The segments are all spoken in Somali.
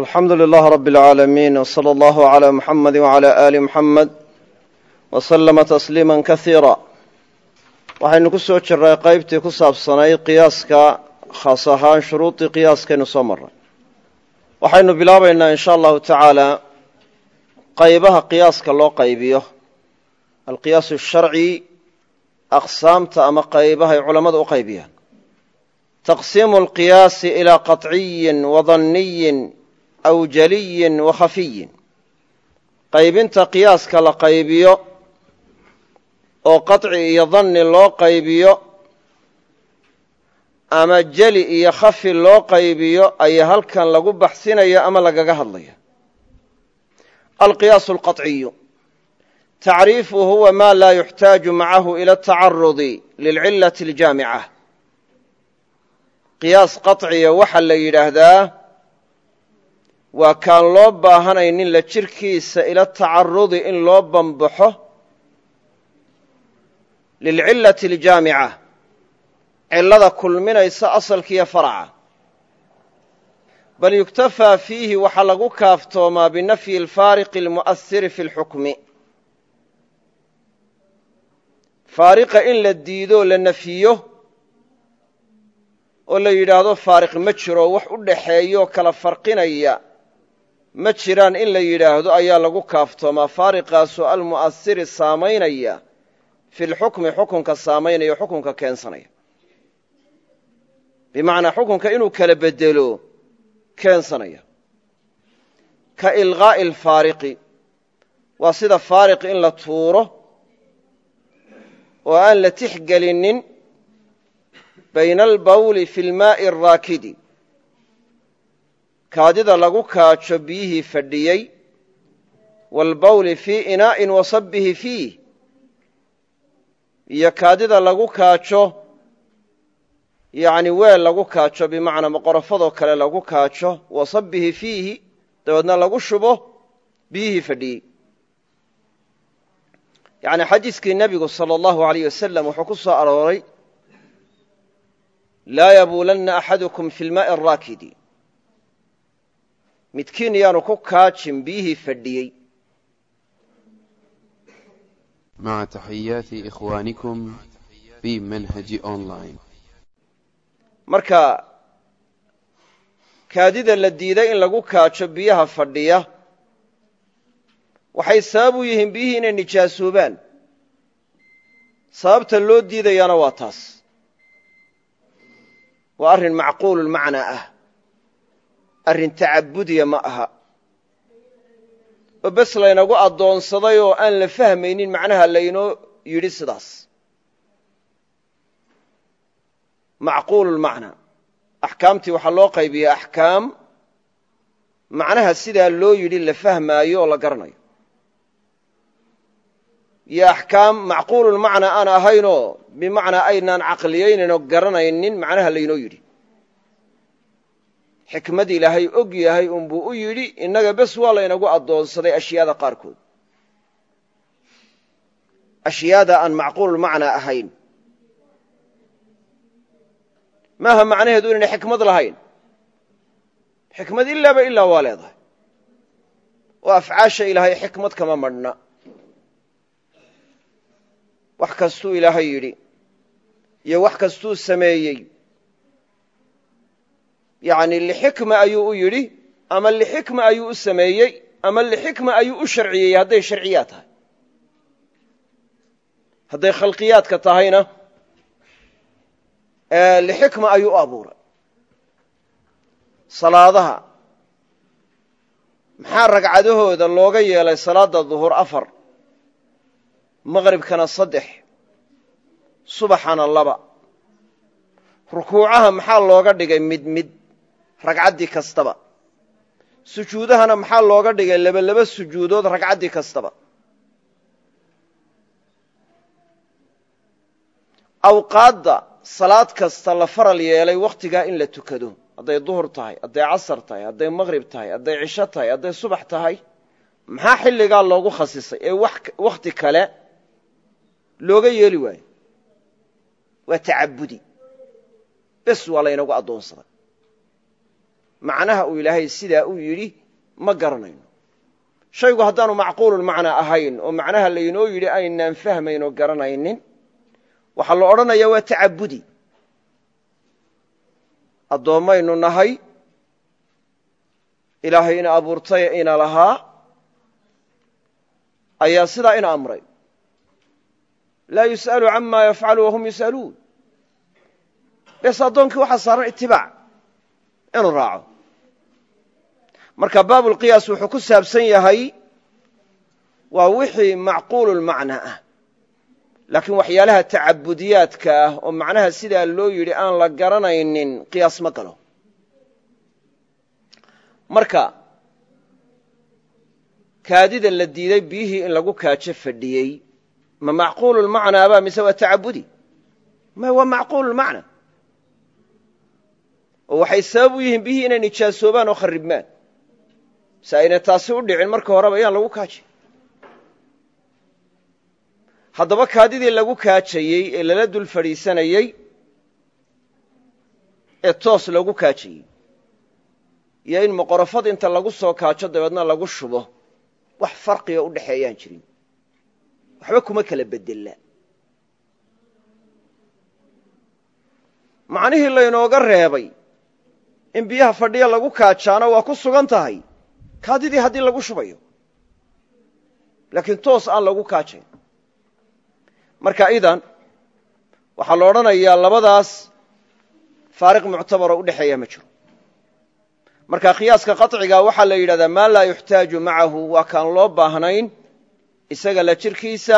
alxamdu lilah rab اlcaalamiin wslى allahu عlى muxamadi wعalى ali muxamed wslama tasliima kasiira waxaynu ku soo jiray qaybtii ku saabsanayd qiyaaska khaas ahaan shuruudii qiyaaskaynu soo maray waxaynu bilaabaynaa in sha allahu tacaala qaybaha qiyaaska loo qaybiyo alqiyaas sharci aqsaamta ama qaybahay culammadu u qaybiyaan taqsiimu alqiyaasi ilaa qaطciyin wadanniyin aw jaliyin wa khafiyin qaybinta qiyaaska la qaybiyo oo qaطci iyo danni loo qaybiyo ama jeli iyo khafi loo qaybiyo ayaa halkan lagu baxsinaya ama lagaga hadlaya alqiyaas alqaطciyu tacriifu huwa ma laa yuxtaaju macahu ila atacarudi lilcilati aljaamica qiyaas qaطciya waxaa la yidhaahdaa waa kaan loo baahanaynin la jirkiisa ila tacarudi in loo bambaxo lilcilati aljaamica cilada kulminaysa asalkiiyo faraca. Bal yuktafaa fiihi waxaa lagu kaaftoomaa binafyi alfaariqi almu'ahiri fi اlxukmi faariqa in la diido la nafiyo oo la yidhaahdo faariq ma jiro wax u dhaxeeyo kala farqinaya ma jiraan in la yidhaahdo ayaa lagu kaaftoomaa. Faariqaasoo almu'ahiri saamaynaya fi lxukmi xukunka saamaynaya xukunka keensanaya. Bimacnaa xukunka inuu kala bedelo keensanaya. Ka ilqaa'i alfaariqi waa sida faariq in la tuuro oo aan la tixgelinin bayna albawli fi lmaa'i araakidi kaadida lagu kaajo biyihii fadhiyey waalbawli fii inaa'in wasabbihi fiih iyo kaadida lagu kaajo yacni weel lagu kaajo bimacnaa maqorofadoo kale lagu kaajo wasabbihi fiihi dabeedna lagu shubo biyihii fadhiyey yacni xadiiskii nebigu sala allahu alayh wasalam wuxuu ku soo arooray laa yabuulanna axadukum fi lmaa'i araakidi midkiinyaanu ku kaajin biyihii fadhiyey. Marka kaadida la diiday in lagu kaajo biyaha fadhiya waxay sabab u yihiin biyihii inay nijaasoobaan sababta loo diidayaana waa taas. Waa arrin macquulumacnaa ah arrin tacabudiya ma aha. Oo bes laynagu addoonsaday oo aan la fahmaynin macnaha laynoo yidhi sidaas. Macquululmacnaa axkaamtii waxaa loo qaybiyaa axkaam. Macnaha sidaa loo yidhi la fahmaayo oo la garanayo. Iyo axkaam macquululmacnaa aan ahaynoo bimacnaa aynaan caqliyaynaynoo garanaynin macnaha laynoo yidhi xikmad ilaahay og yahay unbuu u yidhi innaga bes waa laynagu addoonsaday ashyaada qaarkood. Ashyaada aan macquululmacnaa ahayn. Maaha macnaheedu inaynay xikmad lahayn? Xikmad ilaaba ilaa waa leedahay. Oo afcaasha ilaahay xikmad kama madhna wax kastuu ilaahay yidhi iyo wax kastuu sameeyey yacni lixikma ayuu u yidhi ama lixikma ayuu u sameeyey ama lixikma ayuu u sharciyey hadday sharciyaad tahay. Hadday khalqiyaadka tahayna lixikma ayuu u abuuray. Salaadaha maxaa ragcadahooda looga yeelay salaadda duhur afar maqribkana saddex subaxana laba? Rukuucaha maxaa looga dhigay mid mid ragcaddii kastaba. Sujuudahana maxaa looga dhigay? Laba laba sujuudood ragcaddii kastaba. Awqaadda salaad kasta la faral yeelay wakhtigaa in la tukado. Hadday duhur tahay hadday casar tahay hadday maqrib tahay hadday cisho tahay hadday subax tahay maxaa xilligaa loogu khasisay? Ee wakhti kale looga yeeli waayo. Waa tacabudi. Bes waa laynagu addoonsaday macnaha uu ilaahay sidaa u yidhi ma garanayno. Shaygu haddaanu macquululmacnaa ahayn oo macnaha laynoo yidhi aynaan fahmayn oo garanaynin waxaa la odhanayaa waa tacabudi. Addoommaynu nahay ilaahay ina abuurtay ina lahaa ayaa sidaa ina amray. Laa yus'alu cama yafcalu wahum yus'aluun. Bes addoonkii waxaa saaran itibaac inuu raaco. Marka baabulqiyaas wuxuu ku saabsan yahay waa wixii macquululmacnaa ah. Laakiin waxyaalaha tacabudiyaadka ah oo macnaha sidaa loo yidhi aan la garanaynin qiyaas ma galo. Marka kaadida la diiday biyihii in lagu kaajo fadhiyey ma macquululmacnaaba mise waa tacabudi? Ma waa macquululmacna oo waxay sabab u yihiin biyihii inay nijaasoobaan oo kharribmaan. Si ayna taasi u dhicin marka horeba yaan lagu kaajin haddaba kaadidii lagu kaajayey ee lala dul fadhiisanayey ee toos lagu kaajayey iyo in moqorofad inta lagu soo kaajo dabeedna lagu shubo wax farqiga u dhexeeyaan jirin. Waxba kuma kala bedela macnihii laynooga reebay in biyaha fadhiya lagu kaajaana waa ku sugan tahay. Kaadidii haddii lagu shubayo. Laakiin toos aan lagu kaajayn. Marka idan waxaa la odhanayaa labadaas faariq muctabaroo u dhexeeya ma jiro. Marka qiyaaska qaطciga waxaa la yidhahdaa maa laa yuxtaaju macahu? Waa kaan loo baahnayn isaga la jirkiisa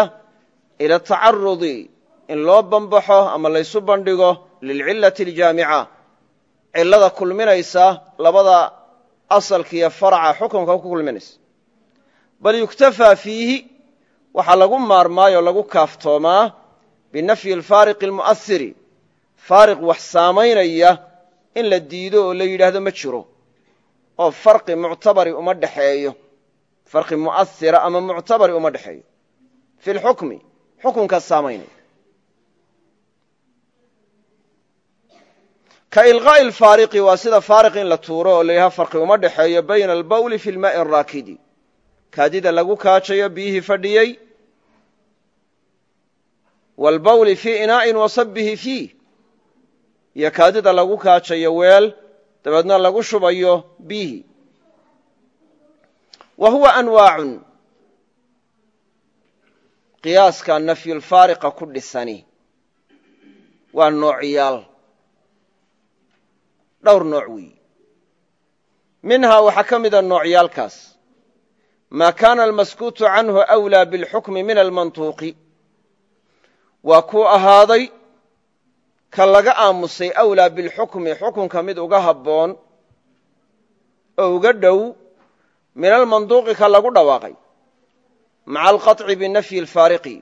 ila tacarudi in loo bambaxo ama laysu bandhigo lilcilati aljaamica cilada kulminaysa labada asalkiiyo faraca xukunka ku kulminaysa. Bal yuktafaa fiihi waxaa lagu maarmaayoo lagu kaaftoomaa binafyi alfaariqi almu'ahiri faariq wax saamaynaya in la diido oo la yidhaahdo ma jiro oo farqi muctabari uma dhexeeyo farqi mu'ahira ama muctabari uma dhexeeyo fi lxukmi xukunka saamaynaya ka ilqaa'i alfaariqi waa sida faariq in la tuuro oo la yidhaha farqi uma dhexeeyo bayna albawli fi lmaa'i araakidi kaadida lagu kaajayo biyihii fadhiyey waalbawli fii inaa'in wa sabbihi fiih iyo kaadida lagu kaajayo weel dabeedna lagu shubayo biyihii. Wa huwa anwaacun. Qiyaaska nafyulfaariqa ku dhisani. Waa noocyaal dhowr nooc weeyi. Minhaa waxaa ka mida noocyaalkaas. Maa kaana almaskuutu canhu awlaa bilxukmi min almantuuqi. Waa kuu ahaaday ka laga aamusay awlaa bilxukmi xukunka mid uga habboon oo uga dhow min almanduuqi ka lagu dhawaaqay. Maca alqaطci binafyi alfaariqi.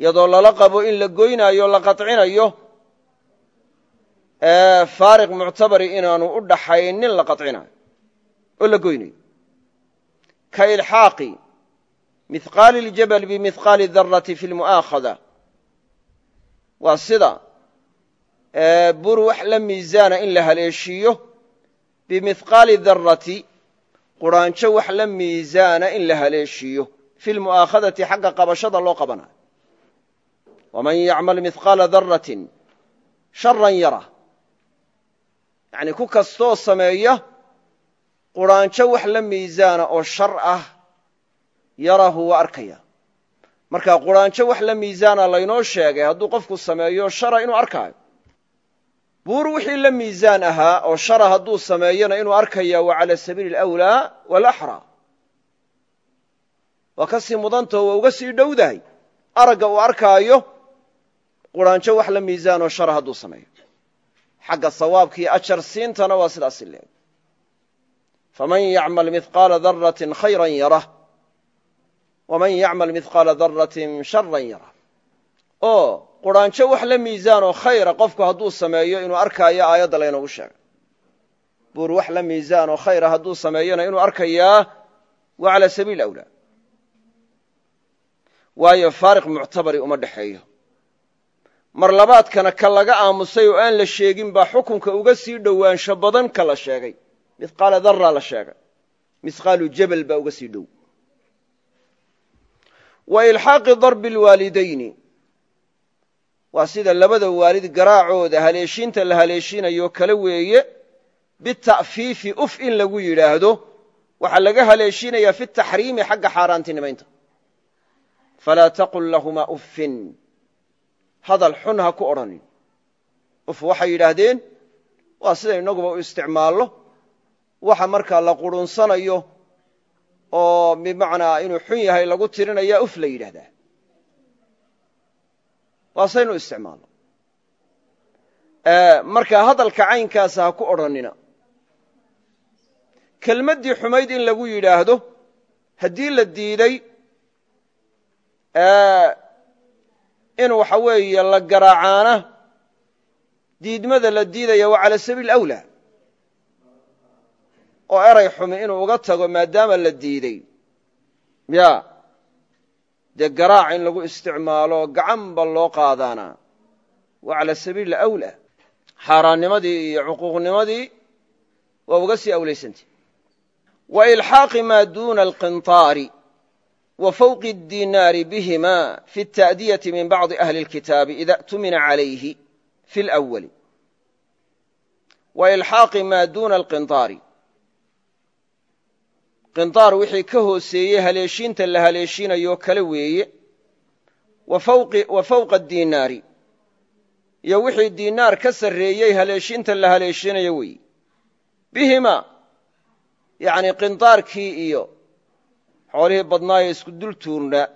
Iyadoo lala qabo in la goynaayo la qaطcinayo faariq muctabari inaanu u dhaxaynin la qaطcinayo oo la goynayo. Ka ilxaaqi mihqaali اljabal bimihqaali darati fi lmu'aakhada waa sida bur wax la miisaana in la haleeshiiyo bimihqaali darati quraanjo wax la miisaana in la haleeshiiyo. Fi lmu'aakhadati xagga qabashada loo qabanayo. Waman yacmal mihqaala daratin sharan yara yani ku kastoo sameeya quraanjo wax la miisaana oo shar ah yarahu waa arkaya. Marka quraanjo wax la miisaana laynoo sheegay hadduu qofku sameeyo shara inuu arkaayo. Buur wixii la miisaan ahaa oo shara hadduu sameeyona inuu arkaya waa cala sabiili alawlaa walaxraa. Waa ka sii mudantaho waa uga sii dhowdahay. Aragga uu arkaayo quraanjo wax la miisaanoo shara hadduu sameeyo xagga sawaabkiiyo ajar siintana waa sidaasi leeg faman yacmal mihqaala daratin khayran yarah. Waman yacmal mihqaala daratin sharan yarah. Oo quraanjo wax la miisaanoo khayra qofku hadduu sameeyo inuu arkaayo aayadda laynoogu sheegay. Buur wax la miisaanoo khayra hadduu sameeyona inuu arkayaa waa cala sabiil awlaa. Waayo faariq muctabari uma dhexeeyo mar labaadkana ka laga aamusay oo aan la sheegin baa xukunka uga sii dhowaansho badan ka la sheegay. Mihqaala darra la sheegay. Mihqaalu jabal baa uga sii dhow. Wa ilxaaqi darbi lwaalidayni waa sida labada waalid garaacooda haleeshiinta la haleeshinayo kale weeye bita'fiifi uf in lagu yidhaahdo waxaa laga haleeshinayaa fi taxriimi xagga xaaraantinimaynta. Falaa taqul lahumaa uffin hadal xun ha ku odhanin. Uf waxay yidhaahdeen waa sida inaguba u isticmaallo. Waxa markaa la qurunsanayo oo bimacnaa inuu xun yahay lagu tirinaya uf la yidhahdaa waa saynu isticmaalno marka hadalka caynkaasa ha ku odhanina. Kelmaddii xumayd in lagu yidhaahdo haddii la diiday in waxa weeye la garaacaana diidmada la diidaya waa cala sabiil awlaa oo eray xumi inuu uga tago maadaama la diidey ya dee garaac in lagu isticmaalo gacanba loo qaadaana. Waa cala sabiil awlaa xaaraannimadii iyo cuquuqnimadii waa uga sii awlaysantay wa ilxaaqi maa duuna alqinطaari wa fawqi اdinaari bihima fi اta'diyati min bacضi ahli اlkitaabi ida اtumina calayhi fi اlأwali wa ilxaaqi maa duuna alqinطaari qinطaar wixii ka hooseeyey haleeshiinta la haleeshiinayoo kale weeye wa fawqa dinaari iyo wixii dinaar ka sarreeyey haleeshiinta la haleeshinayo weeye bihima yani qinطaarkii iyo xoolihii badnaa ee isku dul tuurnaa.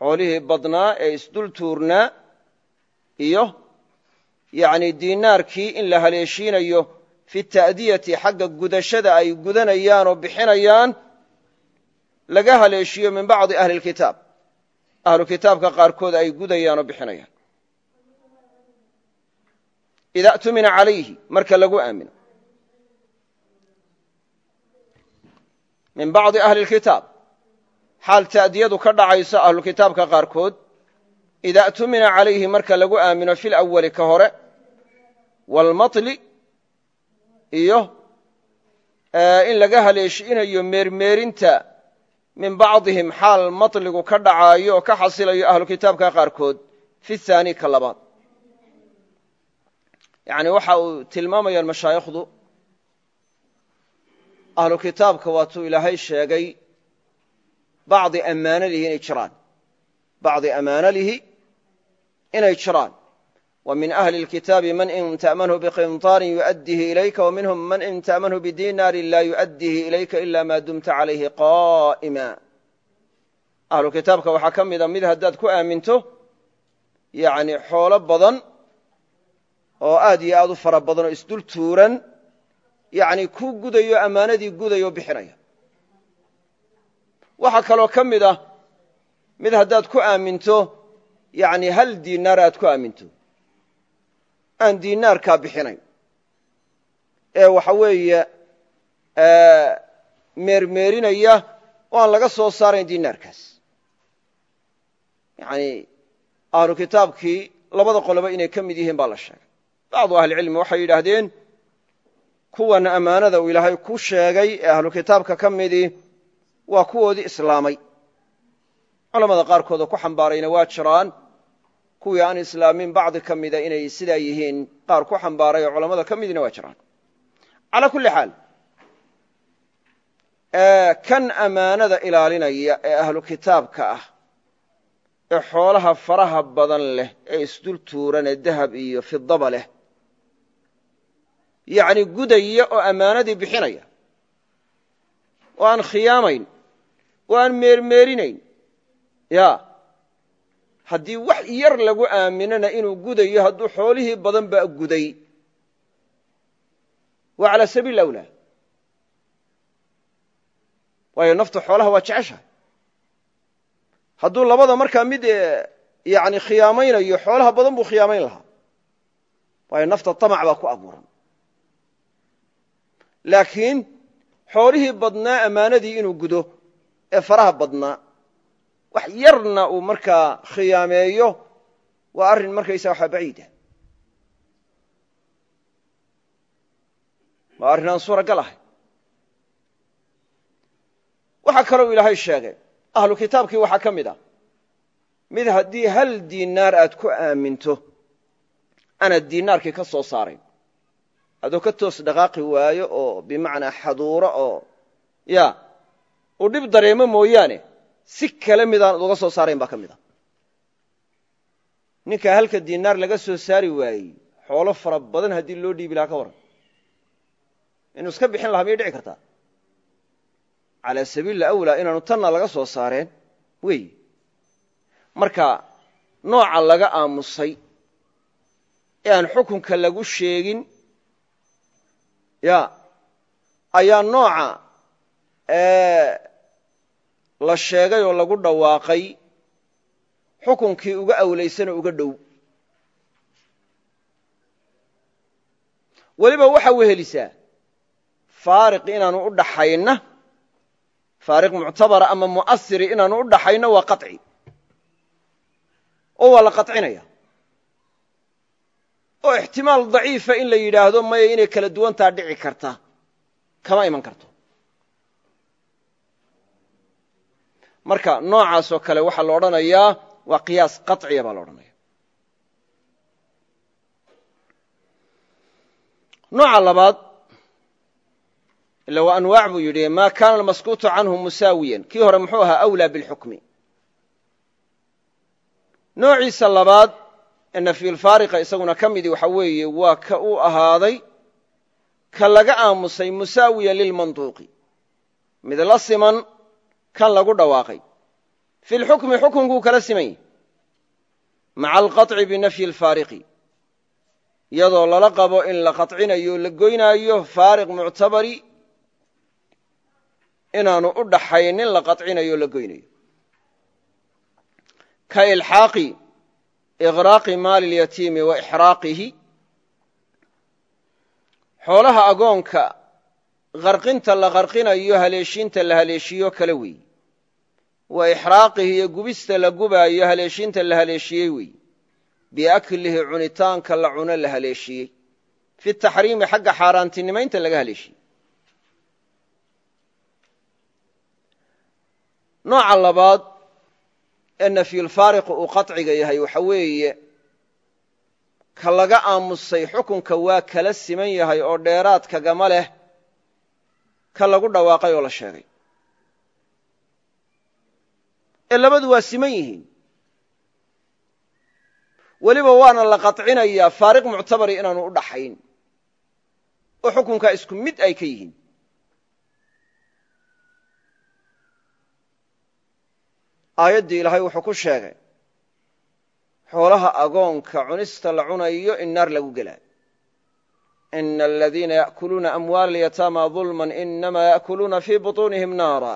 Xoolihii badnaa ee isdul tuurnaa iyo yani dinaarkii in la haleeshiinayo fi ta'diyati xagga gudashada ay gudanayaan oo bixinayaan laga haleeshiyo min bacdi ahli اlkitaab ahlu kitaabka qaarkood ay gudayaan oo bixinayaan. Ida tumina calayhi marka lagu aamino min bacdi ahli اlkitaab xaal ta'diyadu ka dhacayso ahlukitaabka qaarkood ida tumina calayhi marka lagu aamino fi lawali ka hore walmatli iyo eh, in laga haleeshinayo meermeerinta min bacdihim xaal matligu ka dhacaayo oo ka xasilayo ahlukitaabka qaarkood fi haani ka labaad. Yani waxa uu tilmaamayaan mashaayikhdu ahlu kitaabka waatuu ilaahay sheegay bacdi ammaanadihi inay jiraan bacdi amaanadihi inay jiraan wa min ahli اlkitaabi man in ta'manhu biqinطaarin yuؤdihi ilayka wa minhum man in ta'manhu bidinaarin laa yuؤdihi ilayka ila ma dumta calayhi qaa'ima ahlu kitaabka waxaa ka mida mid haddaad ku aaminto yani xoolo badan oo aad iyo aad u fara badan oo isdul tuuran yani ku gudayo ammaanadii gudayo bixinaya. Waxaa kaloo ka mid ah mid haddaad ku aaminto yani hal diinaar aad ku aaminto. Aan diinaarkaa bixinayn ee waxa weeye meermeerinaya oo aan laga soo saarayn diinaarkaas. Yani ahlu kitaabkii labada qoloba inay ka mid yihiin baa la sheegay. Bacdu ahlicilmi waxay yidhaahdeen kuwan ammaanada uu ilaahay ku sheegay ee ahlu kitaabka ka midii waa kuwoodii islaamay. Culamada qaarkood oo ku xambaarayna waa jiraan. Kuwii aan islaamin bacdi ka mida inay sidaa yihiin qaar ku xambaaray oo culamada ka midina waa jiraan. Calaa kulli xaal kan ammaanada ilaalinaya ee ahlu kitaabka ah ee xoolaha faraha badan leh ee isdul tuuran ee dahab iyo fidaba leh yacni gudaya oo ammaanadii bixinaya. Oo aan khiyaamayn oo aan meermeerinayn. Ya haddii wax yar lagu aaminana inuu gudayo hadduu xoolihii badan baa guday. Waa calaa sabiil awlaa. Waayo naftu xoolaha waa jeceshahay. Hadduu labada markaa mid yani khiyaamaynayo xoolaha badan buu khiyaamayn lahaa. Waayo nafta tamac baa ku abuuran laakiin xoolihii badnaa ammaanadii inuu gudo ee faraha badnaa. Wax yarna uu markaa khiyaameeyo waa arrin markaysa waxaa baciida waa arrin aan suuragal ahay. Waxaa kalou ilaahay sheegay ahlu kitaabkii waxaa ka mid a mid haddii hal diinaar aad ku aaminto anaad diinaarkii ka soo saarayn adoo ka toos dhaqaaqi waayo oo bimacnaa xaduuro oo ya uu dhib dareemo mooyaane si kale midaan uga soo saarayn baa ka mid a. Ninkaa halka diinaar laga soo saari waayey xoolo fara badan haddii loo dhiibi lahaa ka warran inuu iska bixin lahaa miyay dhici kartaa? Calaa sabiili awlaa inaanu tanna laga soo saareen wey. Marka nooca laga aamusay ee aan xukunka lagu sheegin ya ayaa nooca la sheegay oo lagu dhawaaqay xukunkii uga awlaysanoo uga dhow. Weliba waxa wehelisaa faariq inaanu u dhaxayna faariq muctabara ama mu'asiri inaanu u dhaxayno waa qaطci oo waa la qaطcinaya oo ixtimaal daciifa in la yidhaahdo maya inay kala duwantaa dhici karta. Kama iman karto. Marka noocaasoo kale waxaa la odhanayaa waa qiyaas qaطciya baa la odhanaya. Nooca labaad ila waa anwaac buu yidhi ma kana almaskuutu canhu musaawiyan. Kii hore muxuu ahaa awlaa bilxukmi. Noociisa labaad nafyulfaariqa isaguna ka midii waxa weeye waa ka uu ahaaday ka laga aamusay musaawiyan lilmanduuqi mid la siman kan lagu dhawaaqay fi lxukmi xukunkuu kala siman yahy maca alqaطci binafyi alfaariqi iyadoo lala qabo in la qaطcinayo la goynaayo faariq muctabari inaanu u dhaxaynin la qaطcinayo la goynayo ka ilxaaqi iqraaqi maali اlyatiimi wa ixraaqihi xoolaha agoonka qarqinta la qarqinayo haleeshiinta la haleeshiyo kale weey wa ixraaqihi iyo gubista la gubaayo haleeshiinta la haleeshiyey weey biaklihi cunitaanka la cuno la haleeshiyey fi taxriimi xagga xaaraantinimaynta laga haleeshiyey ee nafyulfaariqu uu qaطciga yahay waxa weeye ka laga aamusay xukunka waa kala siman yahay oo dheeraad kagama leh ka lagu dhawaaqay oo la sheegay ee labadu waa siman yihiin weliba waana la qaطcinayaa faariq muctabari inaanu u dhaxayn oo xukunkaa isku mid ay ka yihiin aayaddii ilaahay wuxuu ku sheegay xoolaha agoonka cunista la cunayo in naar lagu gelaayo ina aladiina ya'kuluuna amwaala alyataama dulman inama ya'kuluuna fii butuunihim naara.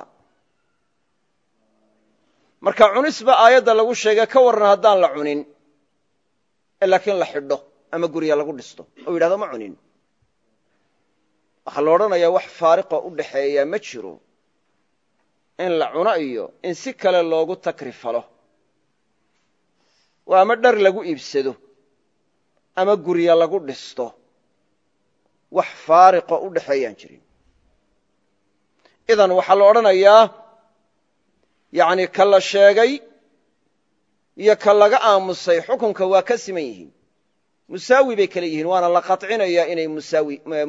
Marka cunisba aayadda lagu sheegay ka warran haddaan la cunin ee laakiin la xidho ama gurya lagu dhisto. Oo yidhahdo ma cunin. Waxaa la odhanayaa wax faariqo u dhaxeeya ma jiro in la cuno iyo in si kale loogu takri falo oo ama dhar lagu iibsado ama gurya lagu dhisto wax faariqoo u dhexeeyaan jirin. Idan waxaa la odhanayaa yacni ka la sheegay iyo ka laga aamusay xukunka waa ka siman yihiin. Musaawi bay kale yihiin waana la qaطcinayaa inay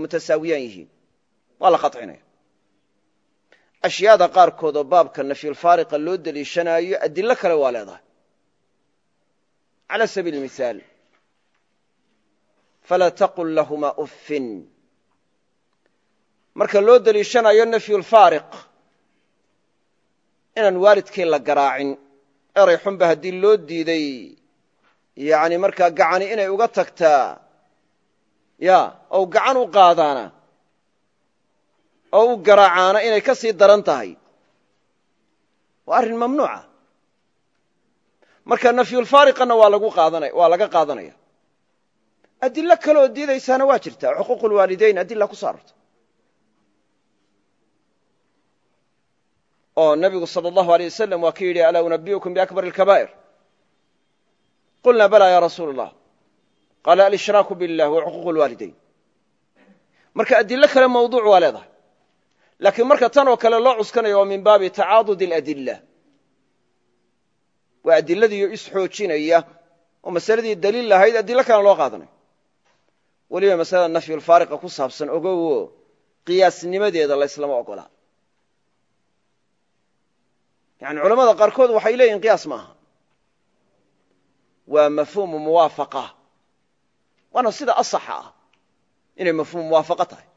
mutasaawiyaan yihiin. Waa la qaطcinaya ashyaada qaarkood oo baabka nafyulfaariqa loo deliishanaayo adilo kale waa leedahay. Cala sabiili mihaal falaa taqul lahuma uffin. Marka loo deliishanayo nafyulfaariq inaan waalidkii la garaacin eray xunba haddii loo diiday yani markaa gacani inay uga tagtaa ya ou gacan u qaadaana oo u garaacaana inay ka sii daran tahay. Waa arrin mamnuuca. Marka nafyulfaariqanna waa laga qaadanaya. Adilo kale oo diidaysaana waa jirta xuquuq lwaalidayn adila ku soo arorta oo nabigu sal allahu aleyh wasalam waa ka yidhi alaa unabiukum biakbar alkabaa'ir qulnaa balaa ya rasuul allah qaala alshraaku billah wa xuquuq lwaalidayn marka adilo kale mawduuc waa leedahay laakiin marka tan oo kale loo cuskanayo waa min baabi tacaadud اladila waa adiladiiyo isxoojinaya oo masaladii daliil lahayd adilo kalena loo qaadanayo weliba masalada nafyulfaariqa ku saabsan ogowo qiyaasnimadeeda layslama ogolaa yani culamada qaarkood waxay leeyihiin qiyaas ma aha. Waa mafhuumu muwaafaqa. Waana sida asaxa ah inay mafhuum muwaafaqa tahay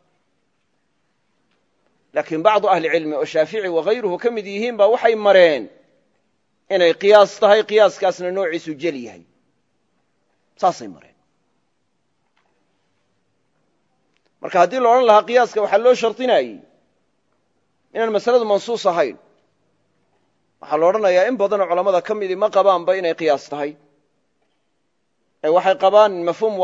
laakiin bacdu ahli cilmi oo shaafici wakayruhu ka mid yihiin ba waxay mareen inay qiyaas tahay qiyaaskaasna noociisu jel yahay. Saasay mareen. Marka haddii la odhan lahaa qiyaaska waxaa loo shardinayey inaan masaladu mansuus ahayn. Waxaa la odhanayaa in badanoo culammada ka midii ma qabaanba inay qiyaas tahay. Ee waxay qabaan mafhuum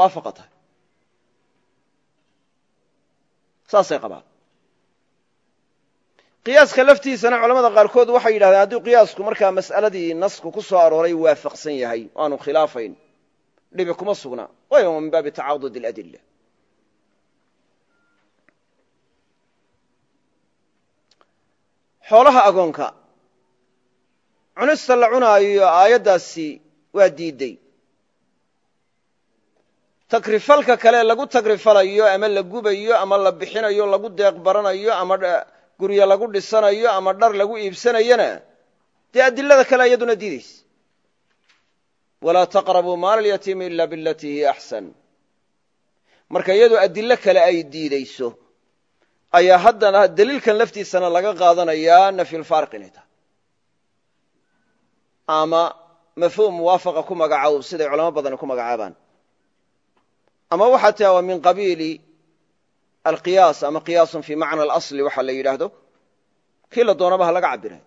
qiyaaska laftiisana culamada qaarkood waxay yidhahdeen hadduu qiyaasku markaa mas'aladii nasku ku soo arooray waafaqsan yahay aanu khilaafayn. Dhibi kuma sugna. Waayo waa min baabi tacaadud اladila xoolaha agoonka cunista la cunaayo aayaddaasi waa diidey tagrifalka kale lagu tagrifalayo ama la gubayo ama la bixinayo lagu deeq baranayo ama guryo lagu dhisanayo ama dhar lagu iibsanayona dee adilada kale iyaduna diidaysa. Walaa taqrabuu maala alyatiimi ila bilatii hiya axsan marka iyadoo adilo kale ay diidayso ayaa haddana daliilkan laftiisana laga qaadanayaa nafyulfaariq inay tahay. Ama mafhuum muwaafaqa ku magacow siday culamo badani ku magacaabaan. Ama waxaa tia waa min qabiili alqiyaas ama qiyaasun fi macna alasli waxa la yidhaahdo kii la doonaba ha laga cabira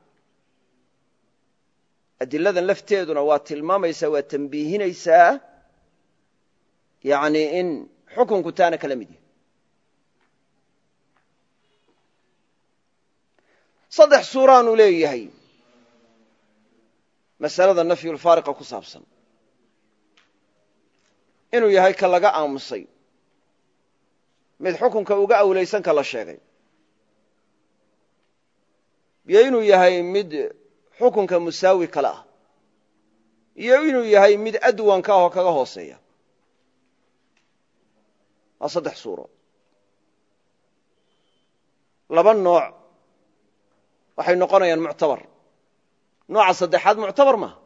adiladan lafteeduna waa tilmaamaysaa waa tambiihinaysaa yani in xukunku taana kala mid yahay. Saddex suuraanu leeyahay. Masalada nafyulfaariqa ku saabsan. Inuu yahay ka laga aamusay mid xukunka uga awlaysan ka la sheegay. Iyo inuu yahay mid xukunka musaawi kale ah. Iyo inuu yahay mid adwanka ah oo kaga hooseeya. Waa saddex suuro. Laba nooc waxay noqonayaan muctabar. Nooca saddexaad muctabar maaha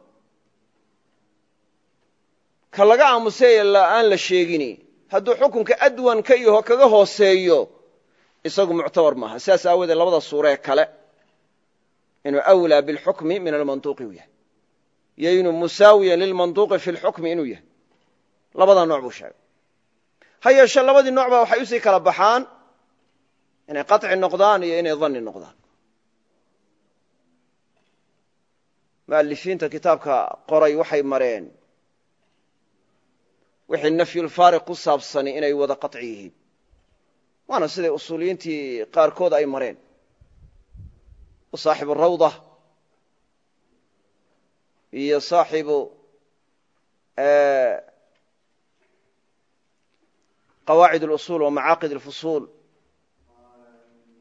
ka laga aamusay aan la sheegini hadduu xukunka adwan ka yaho kaga hooseeyo isagu muctabar maaha. Sidaas aawoodee labada suuree kale inuu awlaa bilxukmi min almantuuqi u yahay. Iyo inuu musaawiyan lilmantuuqi fi lxukmi inuu yahay. Labadaa nooc buu sheegay. Ha yeeshe labadii nooc ba waxay u sii kala baxaan inay qaطci noqdaan iyo inay dhanni noqdaan. Mualifiinta kitaabka qoray waxay mareen wixii nafyulfaariq ku saabsani inay wada qaci yihiin. Waana siday usuuliyiintii qaarkood ay mareen. Saaxibu rawda iyo saaxibu qawaacid اlusuul wa macaaqid اlfusuul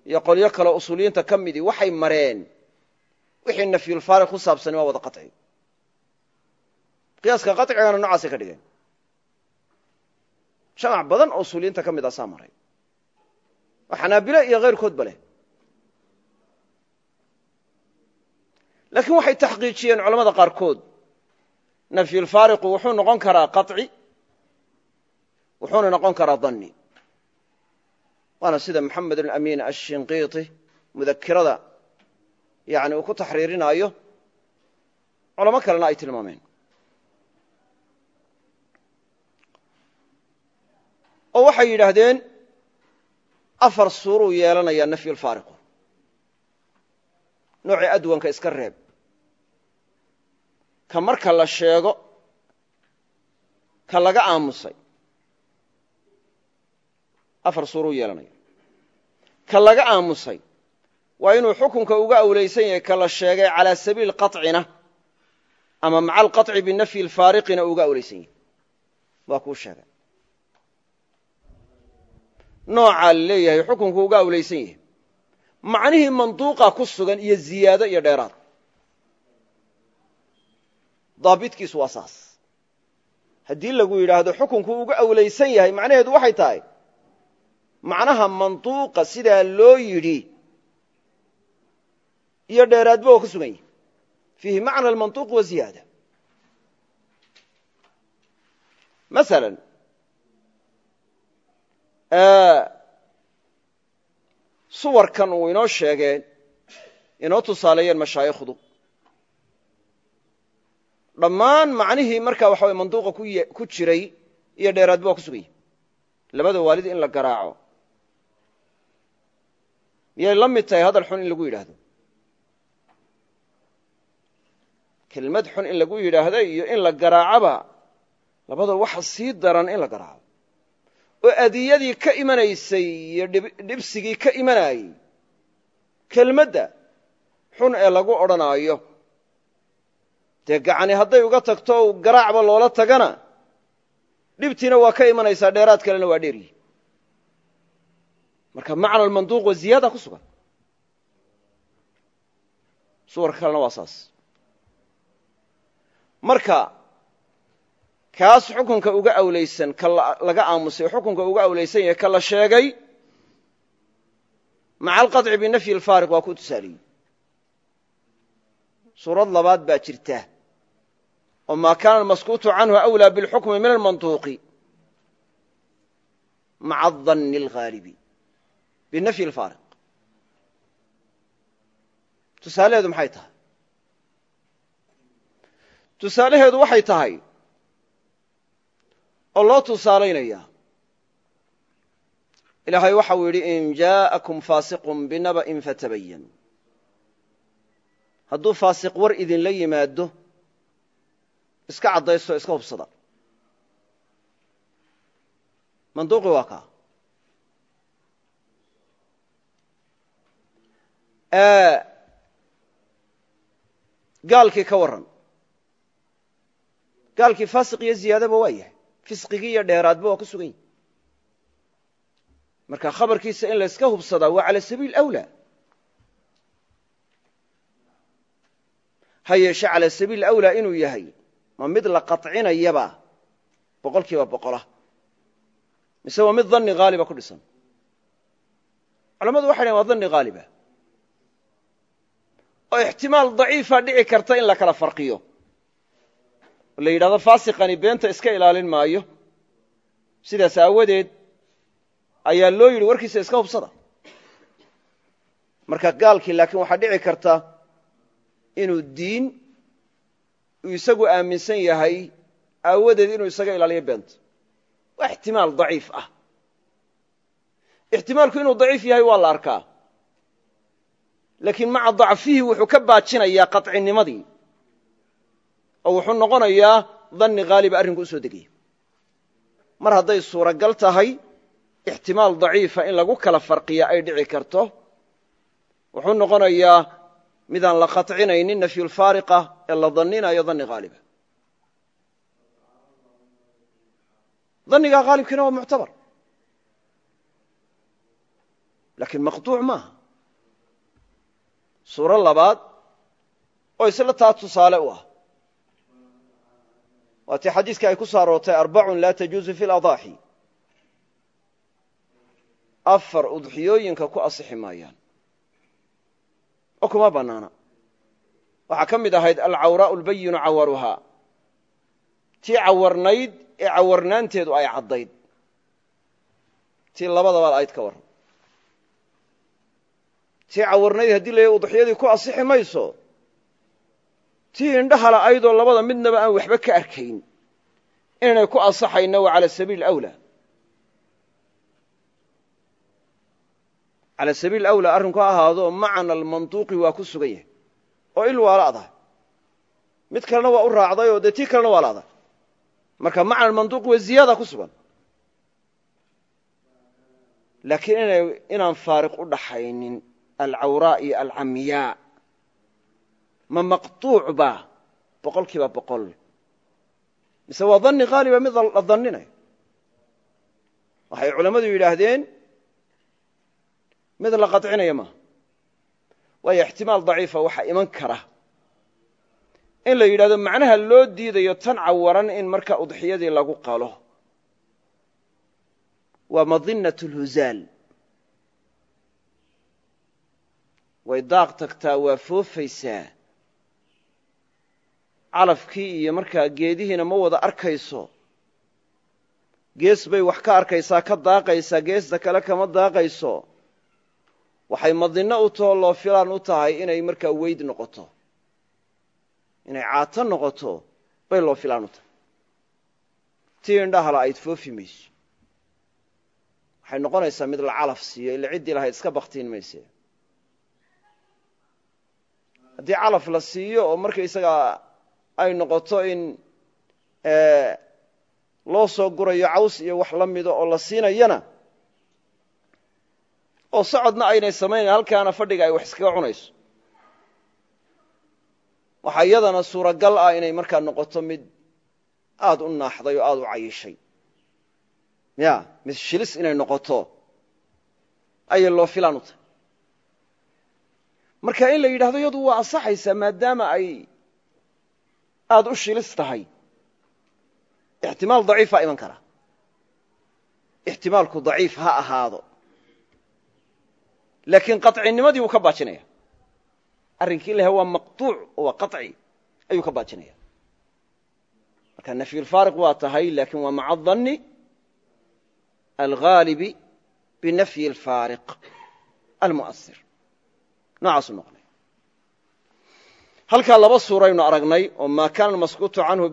iyo qolyo kaleo usuuliyiinta ka midii waxay mareen. Wixii nafyulfaariq ku saabsani waa wada qaci qiyaaska qacigana nocaasay ka dhigeen jamac badan oo usuuliyiinta ka mid asaa maray. Oo xanaabile iyo hayrkoodba leh. Laakiin waxay taxqiijiyeen culamada qaarkood. Nafyulfaariqu wuxuu noqon karaa qaطci wuxuuna noqon karaa danni. Waana sida maxamed alamin ashinqiiti mudakirada yani uu ku taxriirinaayo culamo kalena ay tilmaameen oo waxay yidhaahdeen afar suuruu yeelanayaa nafyulfaariqu noocii adwanka iska reeb? Ka marka la sheego ka laga aamusay afar suuruu yeelanaya. Ka laga aamusay waa inuu xukunka uga awlaysan yahay ka la sheegay calaa sabiil qaطcina ama maca alqaطci binafyi alfaariqina uga awlaysan yahi waa kuu sheegay noocaa leeyahay xukunku uga awlaysan yahay. Macnihii manduuqa ku sugan iyo ziyaado iyo dheeraad. Daabitkiisu waa saas. Haddii lagu yidhaahdo xukunku uga awlaysan yahay macnaheedu waxay tahay macnaha manduuqa sidaa loo yidhi iyo dheeraadba oo ku sugan yahi fiihi macna almanduuq wa ziyaada suwarkan uu inoo sheegeen inoo tusaaleeyeen mashaayikhdu dhammaan macnihii markaa waxa way manduuqa ku jiray iyo dheeraadba waa ku sugan yahi labada waalid in la garaaco. Miyay la mid tahay hadal xun in lagu yidhaahdo. Kelmad xun in lagu yidhaahdo iyo in la garaacaba labada waxa sii daran in la garaaco oo adiyadii ka imanaysay iyo dhibsigii ka imanayey kelmadda xun ee lagu odhanaayo. Dee gacani hadday uga tagto garaacba loola tagana dhibtiina waa ka imanaysaa dheeraad kalena waa dheeryi marka macna almanduuq wa ziyaada ku sugan. Suwarka kalena waa saas. Marka kaas xukunka uga awlaysan ka laga aamusay oo xukunka uga awlaysan yahay ka la sheegay maca alqaطci binafyi alfaariq waa ku tusaaliyey suurad labaad baa jirta. Oo kaana almaskuutu canhu awlaa bilxukmi min almantuuqi maca adanni alhaalibi binafyi alfaariq. Tusaalaheedu maxay tahay? Tusaalaheedu waxay tahay oo loo tusaalaynaya. Ilaahay waxau yidhi in jaa'akum faasiqun binaba'in fatabayan hadduu faasiq war idinla yimaado iska caddaysto iska hubsada. Manduuqi waa kaa. Gaalkii ka warran. Gaalkii faasiq iyo ziyaadaba waa yahay fisqigii iyo dheeraadba waa ku sugan yihi marka khabarkiisa in layska hubsadaa waa cala sabiil awla ha yeeshe cala sabiil awlaa inuu yahay ma mid la qaطcinayaba boqol kiiba boqola. Mise waa mid danni haaliba ku dhisan? Culamadu waxay dhahen waa danni haaliba oo ixtimaal daciifa dhici karta in la kala farqiyo la yidhahdo faasiqani beenta iska ilaalin maayo. Sidaas aawadeed ayaa loo yidhi warkiisa iska hubsada. Marka gaalkii laakiin waxaa dhici karta inuu diin uu isagu aaminsan yahay aawadeed inuu isaga ilaaliyo beenta. Waa ixtimaal daciif ah. Ixtimaalku inuu daciif yahay waa la arkaa. Laakiin maca dacfihi wuxuu ka baajinayaa qaطcinimadii oo wuxuu noqonayaa danni haaliba arrinku u soo degaya mar hadday suuragal tahay ixtimaal daciifa in lagu kala farqiya ay dhici karto. Wuxuu noqonayaa midaan la qaطcinaynin nafyulfaariqa ee la danninayo danni haaliba dannigaa haalibkiina waa muctabar. Laakiin maqطuuc maaha. Suuro labaad oo isla taa tusaale u ah waa tii xadiiska ay ku soo aroortay arbacun laa tajuuzu fi ladaaxi afar udxiyooyinka ku asixi maayaan. Oo kuma bannaana. Waxaa ka mid ahayd alcawraa'u albayinu cawaruhaa tii cawarnayd ee cawarnaanteedu ay caddayd. Tii labadabaad ayd ka tii indhahala aydoo labada midnaba aan waxba ka arkayn. Inaynay ku ansaxayna waa cala sabiil awla cala sabiil awla arrinku ha ahaado macna almantuuqi waa ku sugan yahay. Oo il waa la'dahay mid kalena waa u raacday oo dee tii kalena waa la'dahay marka macna almantuuqi waa ziyaada ku sugan. Laakiin inaan faariq u dhaxaynin alcawraa iyo alcamiyaa ma maqtuuc ba boqol kiiba boqol. Mise waa danni haaliba mid la danninayo. Waxay culammadu yidhaahdeen mid la qaطcinaya maaha waayo ixtimaal daciifa waxaa iman kara. In la yidhahdo macnaha loo diidayo tan cawaran in marka udxiyadii lagu qalo. Waa madinat اlhuzaal way daaq tagtaa waa foofaysaa calafkii iyo markaa geedihiina ma wada arkayso. Gees bay wax ka arkaysaa ka daaqaysaa geesta kale kama daaqayso. Waxay madinno u taho loo filaan u tahay inay markaa weyd noqoto. Inay caato noqoto bay loo filaan u tahay. Tii indhahala ayd foofi mayso. Waxay noqonaysaa mid la calaf siiyo ila ciddii lahayd iska baktiin mayse. Haddii calaf la siiyo oo markaysagaa ay noqoto in loo soo gurayo caws iyo wax la mido oo la siinayana oo socodna aynay samaynayn halkaana fadhiga ay wax iskaga cunayso. Waxaa iyadana suuragal ah inay markaa noqoto mid aada u naaxday oo aada u cayishay. Ya mid shilis inay noqoto ayay loo filaan u tahay. Marka in la yidhahdo iyadu waa ansaxaysaa maadaama ay aada u shilis tahay ixtimaal daciifaa iman kara ixtimaalku daciif ha ahaado laakiin qaطcinimadii wuu ka baajinaya arrinkii ilahay waa maqطuuc oo waa qaطci ayuu ka baajinaya marka nafyulfaariq waa tahay lakin waa maca adanni alghaalibi binafyi اlfaariq almu'asir noocaasu noqonay halkaa laba suuraynu aragnay oo ma kana almaskuutu canhu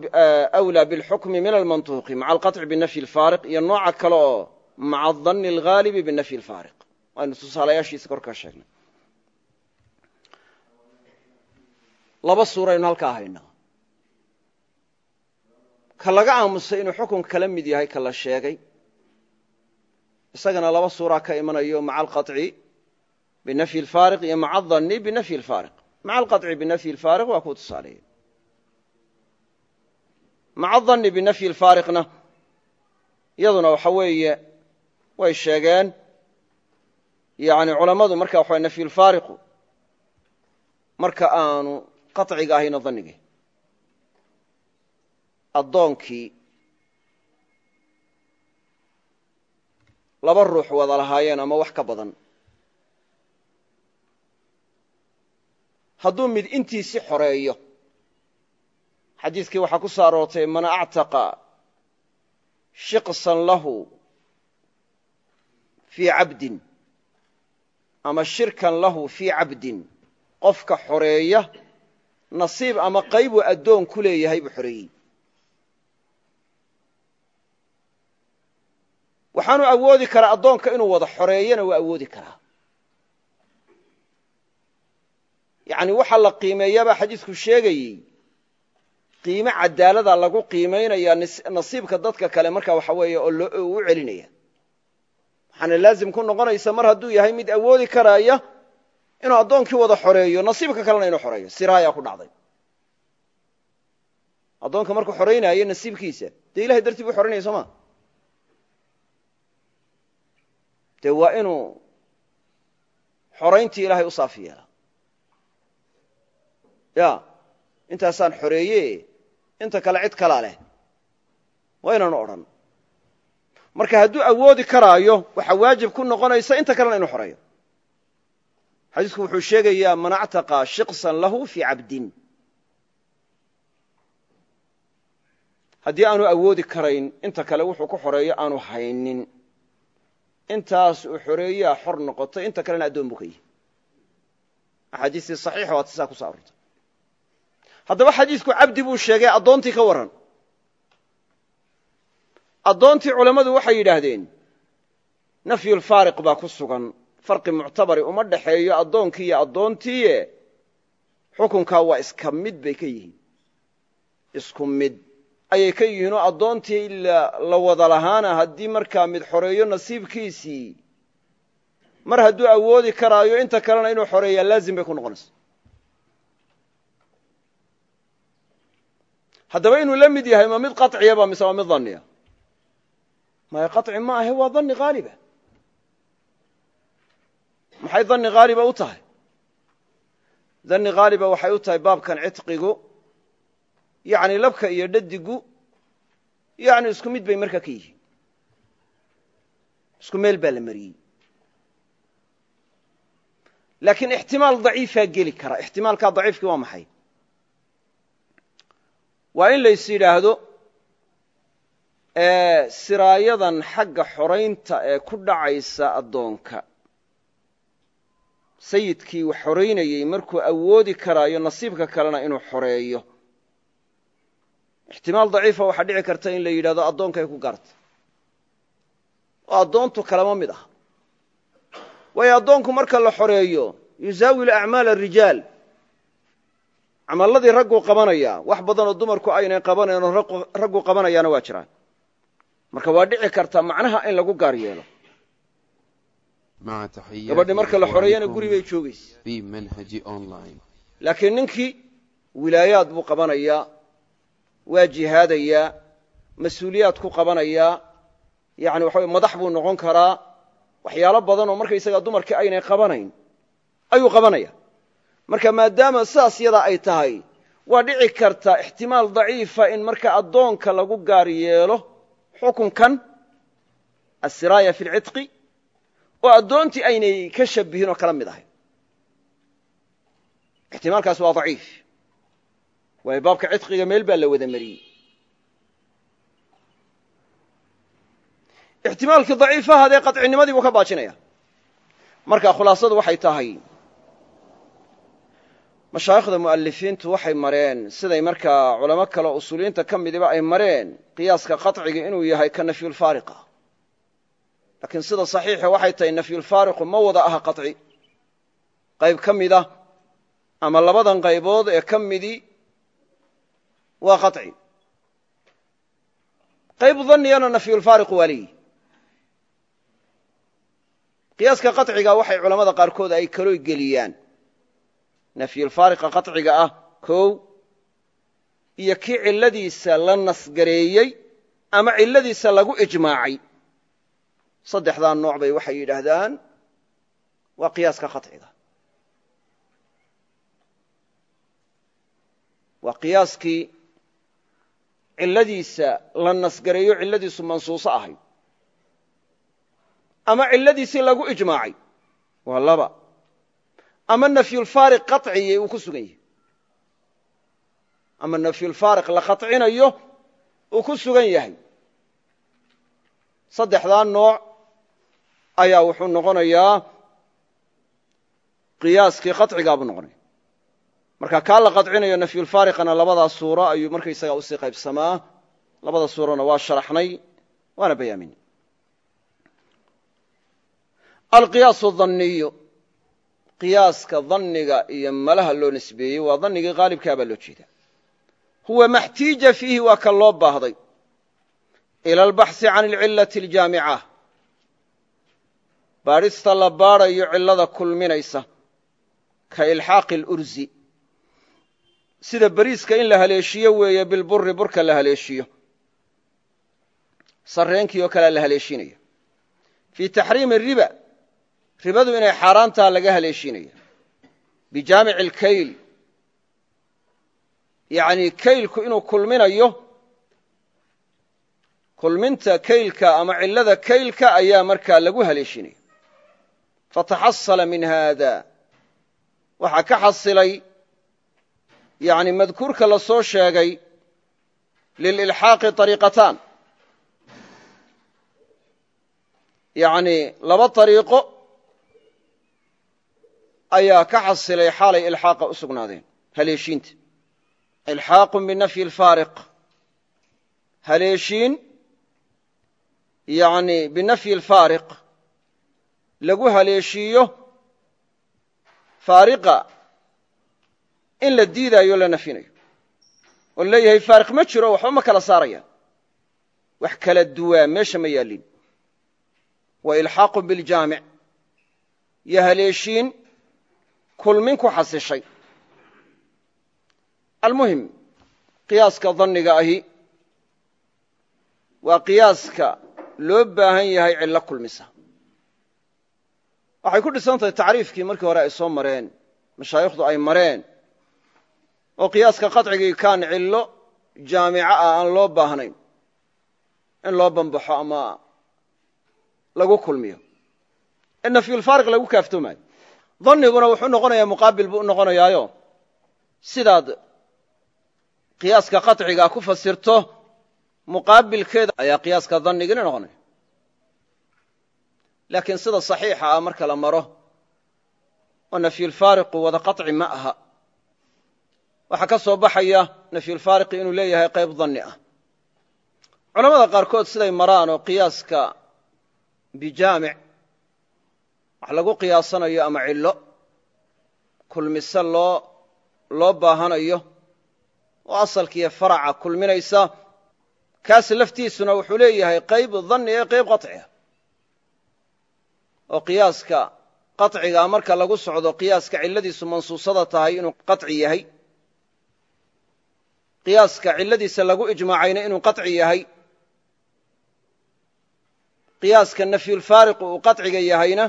أwlى bاlxukmi min almanطuqi maca alqaطci binafyi اlfaariq iyo nooca kale oo maca adanni alghaalibi binafyi اlfaariq waynu tusaalayaashiisa kor ka sheegnay laba suuraynu halkaa haynaa ka laga aamusay inuu xukun kala mid yahay ka la sheegay isagana laba suuraa ka imanayo maca alqaطci binafyi اlfaariq iyo maca adanni binafyi اlfaariq maca alqaطci binafyi اlfaariq waa kuu tusaaleeyey maca adanni binafyi اlfaariqna iyaduna waxa weeye way sheegeen yani culammadu marka waxa nafyulfaariqu marka aanu qaطciga ahayna dannigii addoonkii laba ruux wada lahaayeen ama wax ka badan hadduu mid intiisi xoreeyo. Xadiiskii waxaa ku soo aroortay man actaqa shiqsan lahu fii cabdin ama shirkan lahu fii cabdin. Qofka xoreeya nasiib ama qaybuu addoon ku leeyahay buu xoreeyey. Waxaanu awoodi karaa addoonka inuu wada xoreeyana waa awoodi karaa yacni waxaa la qiimeeyaabaa xadiisku sheegayey. Qiime cadaalada lagu qiimaynaya nasiibka dadka kale marka waxa weeye oo u celinaya. Waxaana laazim ku noqonaysa mar hadduu yahay mid awoodi karaaya inuu addoonkii wada xoreeyo nasiibka kalena inuu xoreeyo. Siraayaa ku dhacday. Addoonka markuu xoraynaayo nasiibkiisa dee ilahay dartii buu xoraynaya soo ma? Dee waa inuu xorayntii ilaahay u yeela ya intaasaan xoreeye inta kale cid kalaa leh. Waa inaanu odhan. Marka hadduu awoodi karaayo waxaa waajib ku noqonaysa inta kalena inuu xoreeyo. Xadiisku wuxuu sheegayaa man actaqa shiqsan lahu fii cabdin. Haddii aanu awoodi karayn inta kale wuxuu ku xoreeyo aanu haynin. Intaas uu xoreeyaa xor noqotay inta kalena addoon buu ka yihi axaadiistii saxiixa waa tisaa kuso arortay haddaba xadiisku cabdi buu sheegay addoontii ka warran. Addoontii culammadu waxay yidhaahdeen nafyulfaariq baa ku sugan farqi muctabari uma dhaxeeyo addoonkii iyo addoontiiye. Xukunkaa waa iska mid bay ka yihiin. Isku mid. Ayay ka yihiinoo addoontii la wada lahaana haddii markaa mid xoreeyo nasiibkiisii. Mar hadduu awoodi karaayo inta kalena inuu xoreeyaa laazim bay ku noqonaysa haddaba inuu la mid yahay ma mid qaطciyaba mise waa mid dhanniya maya qaطci ma ahe waa dhanni haaliba maxay dhanni haaliba u tahay? Dhanni haaliba waxay u tahay baabkan cidqigu yani labka iyo dhadigu yani isku mid bay markaa ka yihiin. Isku meel baa la mariyey. Laakiin ixtimaal daciifaa geli kara. Ixtimaalkaa daciifkii waa maxay waa in lays yidhaahdo siraayadan xagga xoraynta ee ku dhacaysa addoonka. Sayidkii wax xoraynayey markuu awoodi karaayo nasiibka kalena inuu xoreeyo. Ixtimaal daciifa waxaa dhici karta in la yidhahdo addoonkay ku gaarta. Oo addoontu kalama mid ah waayo addoonku marka la xoreeyo yusaawil acmaal arijaal camalladii ragguu qabanaya wax badanoo dumarku aynay qabanayn oo raggu qabanayaana waa jiraan. Marka waa dhici karta macnaha in lagu gaar yeelo. Gabadhi marka la xoreeyana guri bay joogaysa. laakiin ninkii wilaayaad buu qabanayaa waa jihaadayaa mas'uuliyaad ku qabanayaa yani waxa madax buu noqon karaa waxyaalo badan oo markaysagaa dumarkii aynay qabanayn ayuu qabanaya marka maadaama sidaas yadaa ay tahay waa dhici karta ixtimaal daciifa in marka addoonka lagu gaar yeelo xukunkan asiraaya fi lcidqi oo addoontii aynay ka shabihin oo kala mid ahay ixtimaalkaas waa daciif waayo baabka cidqiga meel baa la wada mariyey. Ixtimaalkii daciifahaadee qaطcinimadii buu ka baajinaya. Marka khulaasadu waxay tahay mashaayikhda mu'alifiintu waxay mareen. Siday markaa culamo kale usuuliyiinta ka midiba ay mareen qiyaaska qaciga inuu yahay ka nafyulfaariqa laakiin sida saxiixa waxay tahay nafyulfaariqu ma wada aha qaci qayb ka mid mida ama labadan qaybood ee ka midi waa qaci qayb danniyana nafyulfaariqu waa leeyihi qiyaaska qaciga waxay culamada qaarkood ay kaloo geliyaan nafyulfaariqa qaطciga ah kow iyo kii cilladiisa la nasgareeyey ama cilladiisa lagu ijmaacay. Saddexdaa nooc bay waxay yidhaahdaan waa qiyaaska qaطciga waa qiyaaskii cilladiisa la nasgareeyo cilladiisu mansuuso ahayd ama cilladiisii lagu ijmaacay. Waa laba ama nafyulfaari qaciye uu ku sugan yahay. Ama nafyulfaariq la qacinayo uu ku sugan yahay. Saddexdaa nooc ayaa wuxuu noqonayaa qiyaaskii qacigaabuu noqonaya. Marka kaa la qacinayo nafyulfaariqana labadaa suuro ayuu markaysagaa u sii qaybsamaa. Labada suurana waa sharaxnay waana bayaaminay alqiyaas aniy qiyaaska dhanniga iyo malaha loo nisbeeyey waa dhannigii haalibkaa baa loo jeeda huwa maxtiija fiihi waa ka loo baahday. Ila albaxhi can alcillati aljaamica baadhista la baadhayo cillada kulminaysa ka ilxaaqi alurzi. Sida beriiska in la haleeshiyo weeye bilburi burka la haleeshiyo. Sarreenkii oo kalea la haleeshinaya fii taxriimi riba ribadu inay xaaraantaha laga haleeshinaya bijaamici alkayl yacni kaylku inuu kulminayo kulminta kaylka ama cillada kaylka ayaa markaa lagu haleeshinaya fataxasala min haada. Waxaa ka xasilay yani madkuurka la soo sheegay lililxaaqi ariiqataan yani laba ariiqo ayaa ka xasilay xaalay ilxaaqa u sugnaadeen. Haleeshiinta. Ilxaaqu binafyi alfaariq. Haleeshiin yani binafyi alfaariq. Lagu haleeshiiyo faariqa in la diidaayo la nafyinayo oo leeyahay faariq ma jiro waxba ma kala saarayaan wax kala duwaa meesha ma yaallin wa ilxaaqu biljaamic iyo haleeshiin kulmin ku xasishay. Almuhim qiyaaska danniga ahi waa qiyaaska loo baahan yahay cillo kulmisa. Waxay ku dhisan tahay tacriifkii markii hore ay soo mareen mashaayikhdu ay mareen oo qiyaaska qadcigii kaan cillo jaamico ah aan loo baahnayn in loo bambaxo ama lagu kulmiyo. Ee nafyulfaariq lagu kaaftoomayo danniguna wuxuu noqonayaa muqaabil buu u noqonayaayo. Sidaad qiyaaska qaciga ku fasirto muqaabilkeeda ayaa qiyaaska dannigina noqonaya laakiin sida saxiixa ah marka la maro oo nafyulfaariqu wada qaci ma aha. Waxaa ka soo baxaya nafyulfaariqi inuu leeyahay qayb danni ah. Culamada qaarkood siday maraan oo qiyaaska bijaamic wax lagu qiyaasanayo ama cillo kulmise loo loo baahanayo oo asalkiiyo faraca kulminaysa kaas laftiisuna wuxuu leeyahay qayb danni ee qayb qaطciah oo qiyaaska qaطcigaa marka lagu socdo qiyaaska cilladiisu mansuusada tahay inuu qaطci yahay qiyaaska cilladiisa lagu ijmaacayna inuu qaطci yahay qiyaaska nafyulfaariqu uu qaطciga yahayna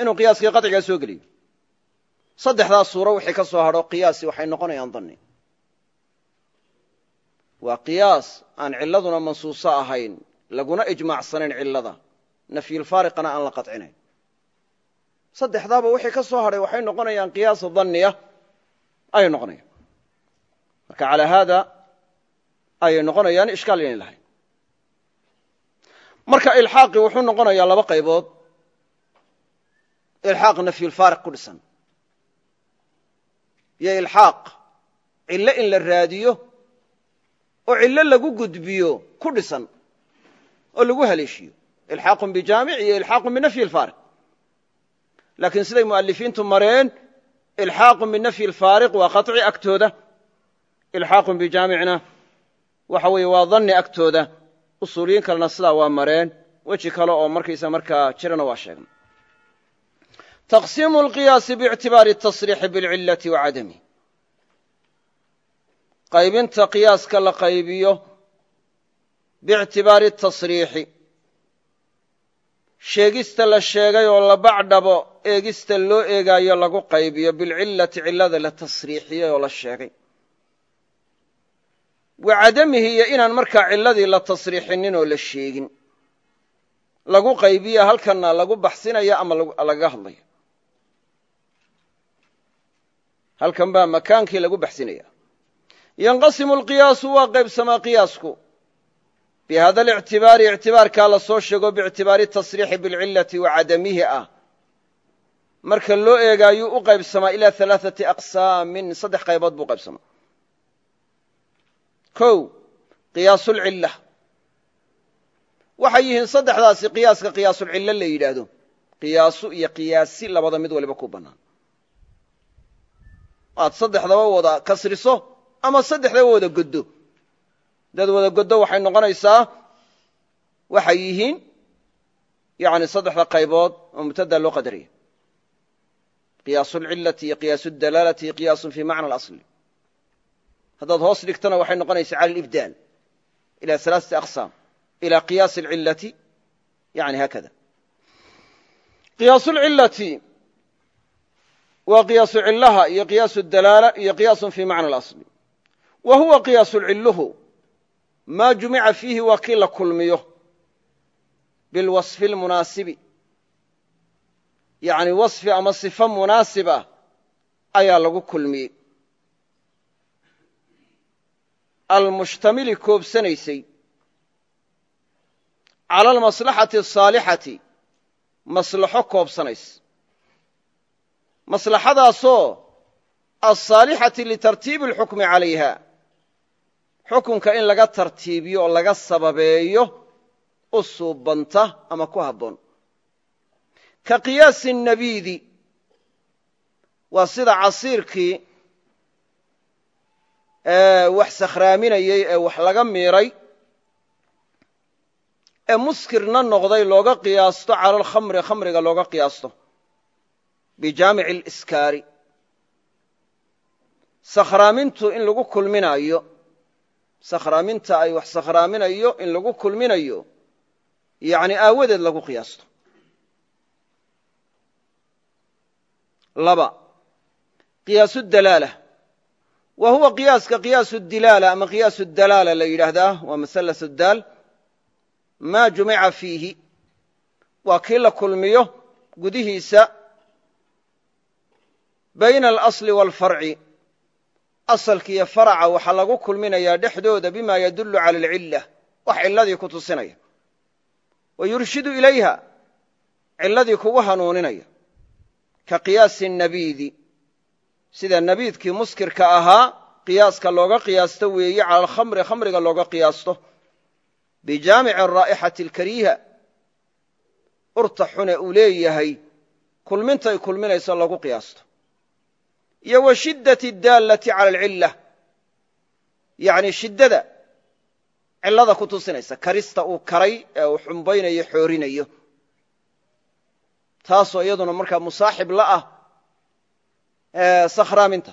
inuu qiyaaskii qaطcigaa soo geliyo. Saddexdaas suuro wixii ka soo hadho qiyaasi waxay noqonayaan danni. Waa qiyaas aan cilladuna mansuuso ahayn laguna ijmaacsanayn cillada. Nafyulfaariqana aan la qaطcinayn saddexdaaba wixii ka soo hadhay waxay noqonayaan qiyaas danniya ayay noqonayaan. Marka calaa haada ayay noqonayaan ishkaal inayn lahayn. Marka ilxaaqi wuxuu noqonayaa laba qaybood ilxaaq nafyulfaariq ku dhisan. Iyo ilxaaq cillo in la raadiyo oo cillo lagu gudbiyo ku dhisan oo lagu haleeshiyo ilxaaqun bijaamic iyo ilxaaqun binafyi lfaariq laakiin siday mu'alifiintu mareen ilxaaqun binafyi lfaariq waa qaطci agtooda. Ilxaaqun bijaamicna waxa weeye waa danni agtooda. Usuuliyiin kalena sidaa waa mareen. Weji kale oo markaysa markaa jirana waa sheegnay taqsiimu lqiyaasi biictibaari tasriixi bilcillati wa cadami qaybinta qiyaaska la qaybiyo biictibaari tasriixi sheegista la sheegay oo la bacdhabo eegista loo eegaayo lagu qaybiyo bilcillati cillada la tasriixiyey oo la sheegay wa cadamihi iyo inaan markaa cilladii la tasriixinin oo la sheegin lagu qaybiya halkanna lagu baxsinaya ama lagaga hadlaya halkan baa makaankii lagu baxsinaya. Yanqasimu alqiyaasu waa qaybsamaa qiyaasku. Bi hada alictibaari ictibaarkaa la soo sheego biictibaari tasriixi bilcillati wa cadamihi ah. Marka loo eegaayuu u qaybsamaa ilaa alaaثati aqsaamin saddex qaybood buu qaybsamaa kow qiyaasulcilla waxay yihiin saddexdaasi qiyaaska qiyaasulcillo la yidhaahdo. Qiyaasu iyo qiyaasi labada mid waliba ku bannaan aad saddexdaba wada kasriso ama saddexdaba wada goddo. Dad wada goddo waxay noqonaysaa waxay yihiin yani saddexda qaybood oo mubtada loo qadaraya qiyaasulcillati iyo qiyaasudalaalati iyo qiyaasun fii macna alasli haddaad hoos dhigtana waxay noqonaysaa cala alibdaal ila alaaثati aqsaam ila qiyaasi alcillati yani haakada waa qiyaasu cillaha iyo qiyaasu dalaala iyo qiyaasun fii macna alasli wa huwa qiyaasu cilluhu. Maa jumica fiihi waa kii la kulmiyo. Bilwasfi lmunaasibi. Yani wasfi ama sifo munaasib ah ayaa lagu kulmiyey. Almushtamili koobsanaysay. Cala almaslaxati asaalixati maslaxo koobsanaysa maslaxadaasoo alsaalixati litartiibi alxukmi calayha. Xukunka in laga tartiibiyo oo laga sababeeyo u suubanta ama ku habboon. Ka qiyaasi nabiidi waa sida casiirkii wax sakhraaminayey ee wax laga miiray ee muskirna noqday looga qiyaasto cala alkhamri khamriga looga qiyaasto bijaamici aliskaari. Sakhraamintu in lagu kulminaayo sakhraaminta ay wax sakhraaminayo in lagu kulminayo yacni aawadeed lagu qiyaasto. Laba qiyaasu dalaala. Wa huwa qiyaaska qiyaasu dilaala ama qiyaasu dalaala la yidhaahdaa waa masalas daal maa jumica fiihi. Waa kii la kulmiyo gudihiisa bayna alasli waalfarci asalka iyo faraca waxaa lagu kulminayaa dhexdooda bima yadullu cala alcilla wax cilladii ku tusinaya. Wa yurshidu ilayha cilladii kugu hanuuninaya. Ka qiyaasi nabiidi. Sida nabiidkii muskirka ahaa qiyaaska looga qiyaasto weeye cala alkhamri khamriga looga qiyaasto. Bijaamici araa'ixati alkariiha. Urta xune uu leeyahay kulmintay kulminayso lagu qiyaasto iyo wa shiddati daallati cala alcilla. Yacni shiddada cillada ku tusinaysa karista uu karay ee uu xumbaynayo xoorinayo. Taasoo iyaduna markaa musaaxib la ah sakhraaminta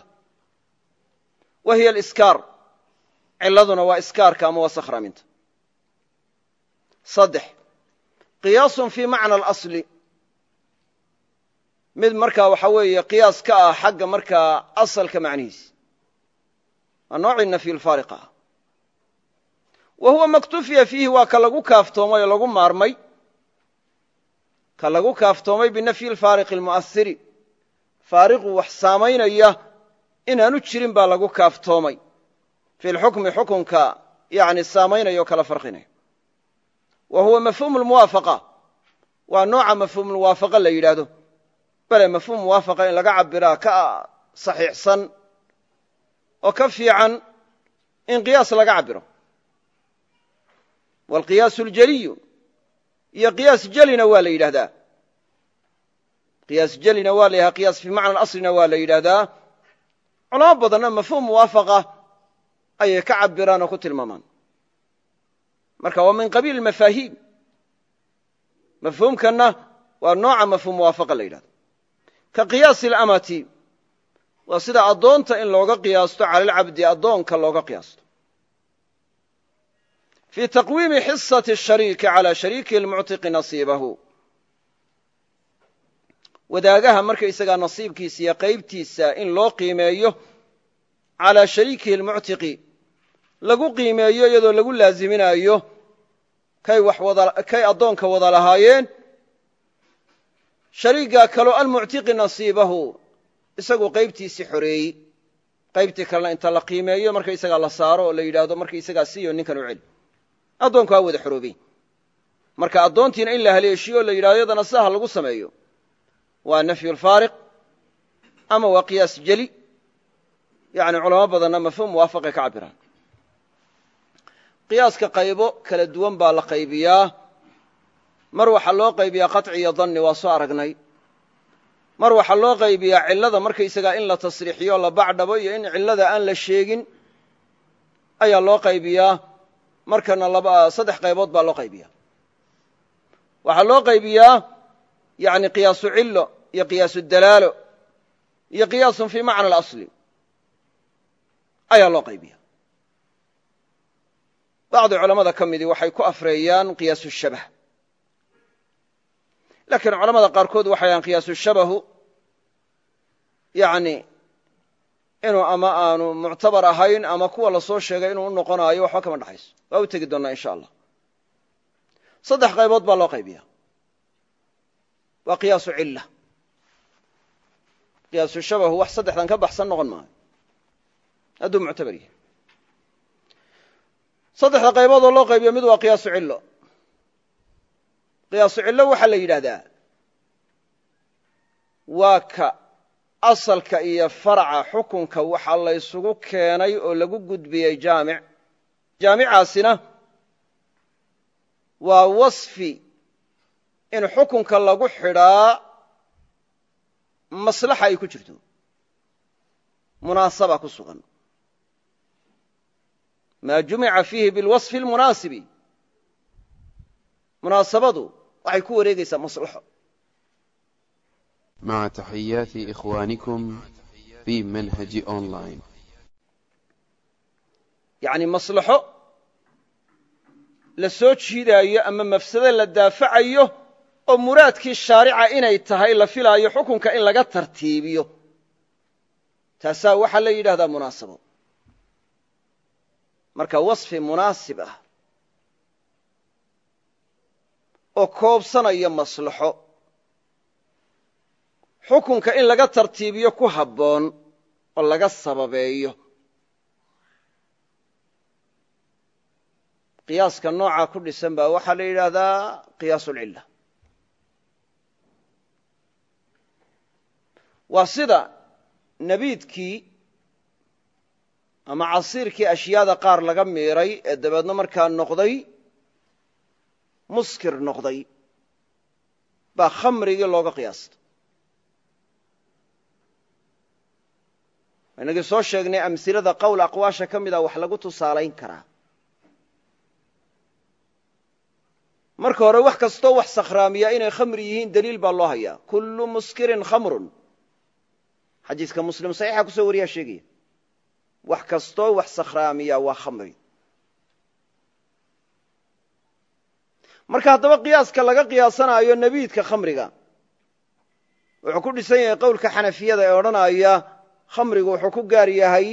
wa hiya aliskaar. Cilladuna waa iskaarka ama waa sakhraaminta saddex qiyaasun fii macna alasli mid markaa waxa weeye qiyaas ka ah xagga markaa asalka macnihiisa. Waa noocii nafyi lfaariq ah wa huwa maktufiya fiihi waa ka lagu kaaftoomay oo lagu maarmay. Ka lagu kaaftoomay binafyi lfaariqi almu'ahiri faariqu wax saamaynaya inaanu jirin baa lagu kaaftoomay. Fi lxukmi xukunka yani saamaynaya o kala farqinaya. Wa huwa mafhuumu lmuwaafaqa waa nooca mafhuumulmuwaafaqa la yidhaahdo bale mafhuum muwaafaqa in laga cabiraa ka saxiixsan oo ka fiican in qiyaas laga cabiro waalqiyaasu aljeliyu iyo qiyaas jelina waa la yidhahdaa qiyaas jelina waa la yidhahda qiyaas fii macna aslina waa la yidhaahdaa. Culamo badanna mafhuum muwaafaqa ayay ka cabiraan oo ku tilmaamaan. Marka waa min qabiil mafaahiim mafhuumkanna waa nooca mafhuum muwaafaqa la yidhahdo ka qiyaasi alamati waa sida addoonta in looga qiyaasto cala alcabdi addoonka looga qiyaasto fii taqwiimi xisati shariiki calaa shariikihi lmuctiqi nasiibahu wadaagaha markaysagaa nasiibkiisa iyo qaybtiisa in loo qiimeeyo calaa shariikihi lmuctiqi lagu qiimeeyo iyadoo lagu laaziminaayo kay addoonka wada lahaayeen shariigaa kaloo almuctiqi nasiibahu isagu qaybtiisii xoreeyey. Qaybtii kalena inta la qiimeeyo markaysagaa la saaro oo la yidhaahdo markaysagaa siiyo ninkan u celi. Addoonku waa wada xoroobey marka addoontiina in la haleeshiyo o la yidhahdo yadana sidaha lagu sameeyo. Waa nafyu lfaariq ama waa qiyaas jeli. Yani culamo badanna mafhuum muwaafaqay ka cabiraan qiyaaska qaybo kala duwan baa la qaybiyaa mar waxaa loo qaybiyaa qaطci iyo danni waa soo aragnay. Mar waxaa loo qaybiyaa cillada markaysagaa in la tasriixiyo la bacdhabo iyo in cillada aan la sheegin ayaa loo qaybiyaa markana saddex qaybood baa loo qaybiyaa. Waxaa loo qaybiyaa yani qiyaasu cillo iyo qiyaasu dalaalo iyo qiyaasun fii macna alasli ayaa loo qaybiya bacdi culamada ka midii waxay ku afreeyaan qiyaasu shabah laakiin culamada qaarkood waxay ahaan qiyaasu shabahu yani inuu ama aanu muctabar ahayn ama kuwa la soo sheegay inuu u noqonaayo waxba kama dhaxayso. Waa u tegi doonnaa insha allah. Saddex qaybood baa loo qaybiya waa qiyaasu cilla. Qiyaasu shabahu wax saddexdan ka baxsan noqon maayo. Hadduu muctabar yahay. Saddexda qayboodoo loo qiyaasu cillo waxaa la yidhaahdaa waa ka asalka iyo faraca xukunka waxaa la ysugu keenay oo lagu gudbiyey jaamic. Jaamicaasina waa wasfi in xukunka lagu xidhaa maslaxa ay ku jirto munaasaba ku sugan. Maa jumica fiihi bilwasfi اlmunaasibi munaasabadu waxay ku wareegaysaa maslaxo مع تحيات إخوانكم في منهج أونلاين yacni maslaxo la soo jiidaayo ama mafsado la daafacayo oo muraadkii shaarica inay tahay la filaayo xukunka in laga tartiibiyo taasaa waxaa la yidhahdaa munaasabo marka wasfi munaasib ah oo koobsanaya maslaxo. Xukunka in laga tartiibiyo ku habboon oo laga sababeeyo. Qiyaaska noocaa ku dhisan baa waxaa la yidhaahdaa qiyaas ulcilla waa sida nabiidkii ama casiirkii ashyaada qaar laga miiray ee dabeedna markaa noqday muskir noqday baa khamrigii looga qiyaastay. Inagii soo sheegnay amhilada qowl aqwaasha ka mida wax lagu tusaalayn karaa. Marka hore wax kastoo wax sakhraamiya inay khamri yihiin daliil baa loo hayaa. Kullu muskirin khamrun. Xadiiska muslim saxiixa ku soo wariyaa sheegaya wax kastoo wax sakhraamiya waa khamri marka haddaba qiyaaska laga qiyaasanaayo nebiidka khamriga wuxuu ku dhisan yahay qowlka xanafiyada ee odhanaya khamrigu wuxuu ku gaar yahay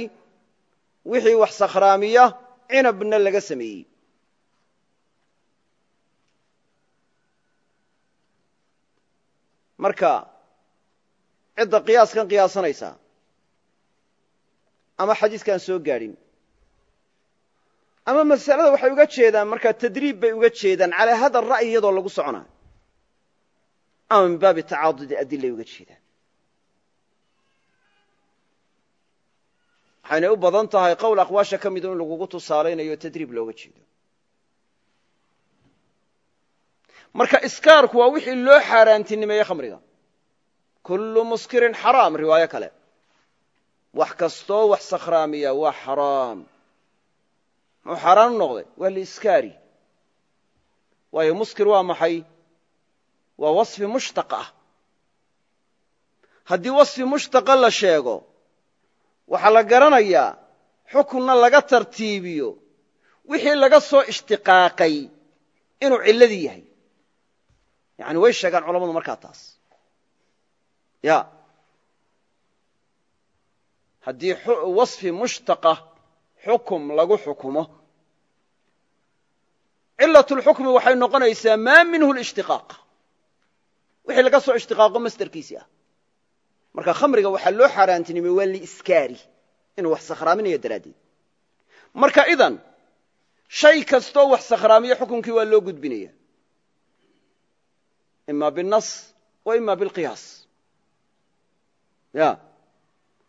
wixii wax sakhraamiya cinabna laga sameeyey. Marka cidda qiyaaskan qiyaasanaysaa ama xadiiskaan soo gaadhin ama masalada waxay uga jeedaan markaa tadriib bay uga jeedaan calaa hada ra'yi iyadoo lagu soconayo ama min baabi tacaadudi adilay uga jeedaan. Waxaynay u badan tahay qowl aqwaasha ka midu in lagugu tusaalaynayo tadriib looga jeedo. Marka iskaarku waa wixii loo xaaraantinimeeyey khamriga. Kullu muskirin xaraam riwaayo kale. Wax kastoo wax sakhraamiya waa xaraam muxuu xaaraan u noqday. Waa liiskaari. Waayo muskir waa maxay? Waa wasfi mushtaq ah. Haddii wasfi mushtaqa la sheego waxaa la garanayaa xukunna laga tartiibiyo wixii laga soo ishtiqaaqay inuu cilladii yahay. Yani way sheegaan culamadu markaa taas. Ya. Haddii wasfi mushtaqa xukum lagu xukumo cilat lxukmi waxay noqonaysaa maa minhu lishtiqaaq wixii laga soo ishtiqaaqo masderkiisii ah. Marka khamriga waxaa loo xaaraantinimay waa liiskaari inuu wax sakhraaminayo daraaddeed. Marka idan shay kastoo wax sakhraamiyo xukunkii waa loo gudbinaya. Ima binas wa ima bilqiyaas. Ya.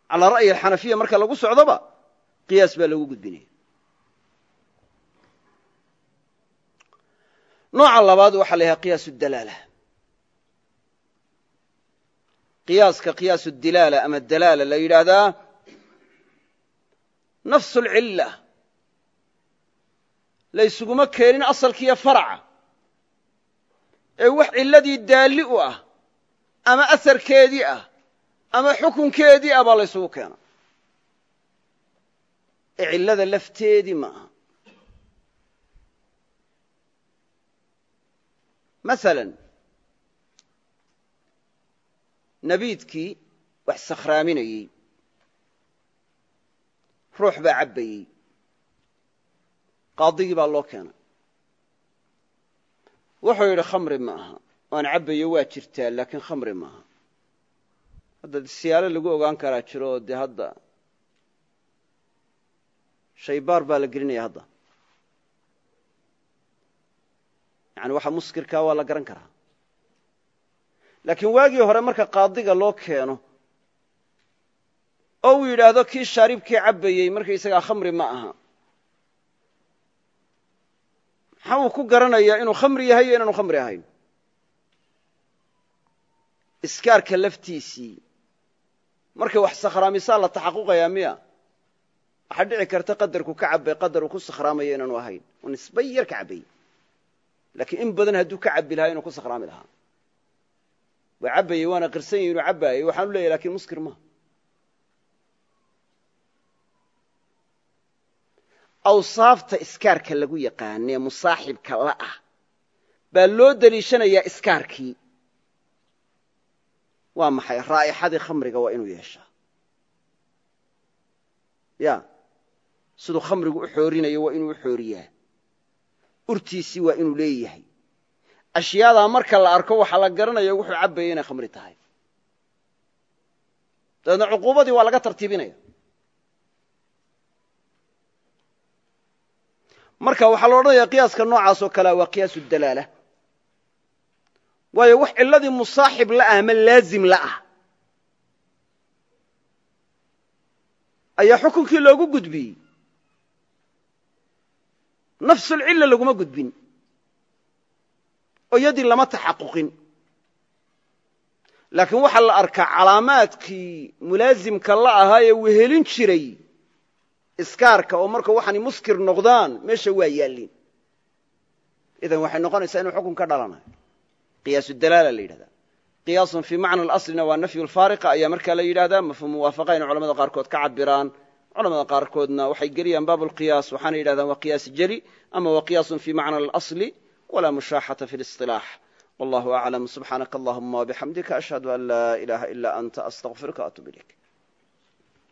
Calaa ra'yi alxanafiya marka lagu socdoba qiyaas baa loogu gudbinaya nooca labaad waxaa la yhaha qiyaas dalaala. Qiyaaska qiyaas dilaala ama dalaala la yidhaahdaa nafsu lcilla laysuguma keenin asalkiiyo faraca. Ee wax cilladii daalli u ah ama asarkeedii ah ama xukunkeedii ah baa laysugu keena ee cillada lafteedii ma aha maala nabiidkii wax sakhraaminayey ruux baa cabbayey qaadigii baa loo keenay. Wuxuu yidhi khamri ma aha. Waan cabbayo waa jirtaa laakiin khamri ma aha. Hadda siyaalo lagu ogaan karaa jiro oo dee hadda baa yani waxa muskirkaa waa la garan karaa. Laakiin waagii hore marka qaadiga loo keeno oo uu yidhaahdo kii shaaribkii cabbayey markaysagaa khamri ma aha. Maxaa uu ku garanayaa inuu khamri yahay iyo inaanu khamri ahayn. Iskaarka laftiisii markay wax sakhraamisaa la taxaquqayaa miya waxaa dhici karta qadarku ka cabbay qadar uu ku sakhraamayo inaanu ahayn. Oo nisba yar ka cabbayey laakiin in badan hadduu ka cabbi lahaa inuu ku sakhraami lahaa. Waa cabbayey waana qirsan yahi inuu cabbaayey waxaanu leeyahy laakiin muskir maha awsaafta iskaarka lagu yaqaanee musaaxibka la ah baa loo deliishanayaa iskaarkii. Waa maxay? Raa'ixadii khamriga waa inuu yeeshaa. Ya siduu khamrigu u urtiisii waa inuu leeyahay. Ashyaadaa marka la arko waxaa la garanaya wuxuu cabbayay inay khamri tahay. Dabeedna cuquubadii waa laga tartiibinaya marka waxaa la odhanaya qiyaaska noocaas oo kalea waa qiyaasu dalaala. Waayo wax ciladii musaaxib la ah ama laazim la ah. Ayaa xukunkii loogu gudbiyey nafsulcilla laguma gudbin. oo yadii lama taxaquqin. Laakiin waxaa la arkaa calaamaadkii mulaasimka la ahaa ee wehelin jiray iskaarka oo marka waxaani muskir noqdaan meesha waa yaallin. Idan waxay noqonaysaa inuu xukun ka dhalanayo. Qiyaasu dalaala la yidhahdaa. Qiyaasun fii macna alaslina waa nafyu lfaariqa ayaa markaa la yidhahdaa mafhum muwaafaqa inay culamada qaarkood ka cabiraan culamada qaarkoodna waxay geliyaan baab lqiyaas waxaana yidhahdaan waa qiyaas jeli ama waa qiyaasun fii macna alasli walaa mushaaxata fi lisilaax wallahu aclam subxaanaka allahuma wabixamdika ashhadu an laa ilaha ila anta astaqfiruka atub ilayk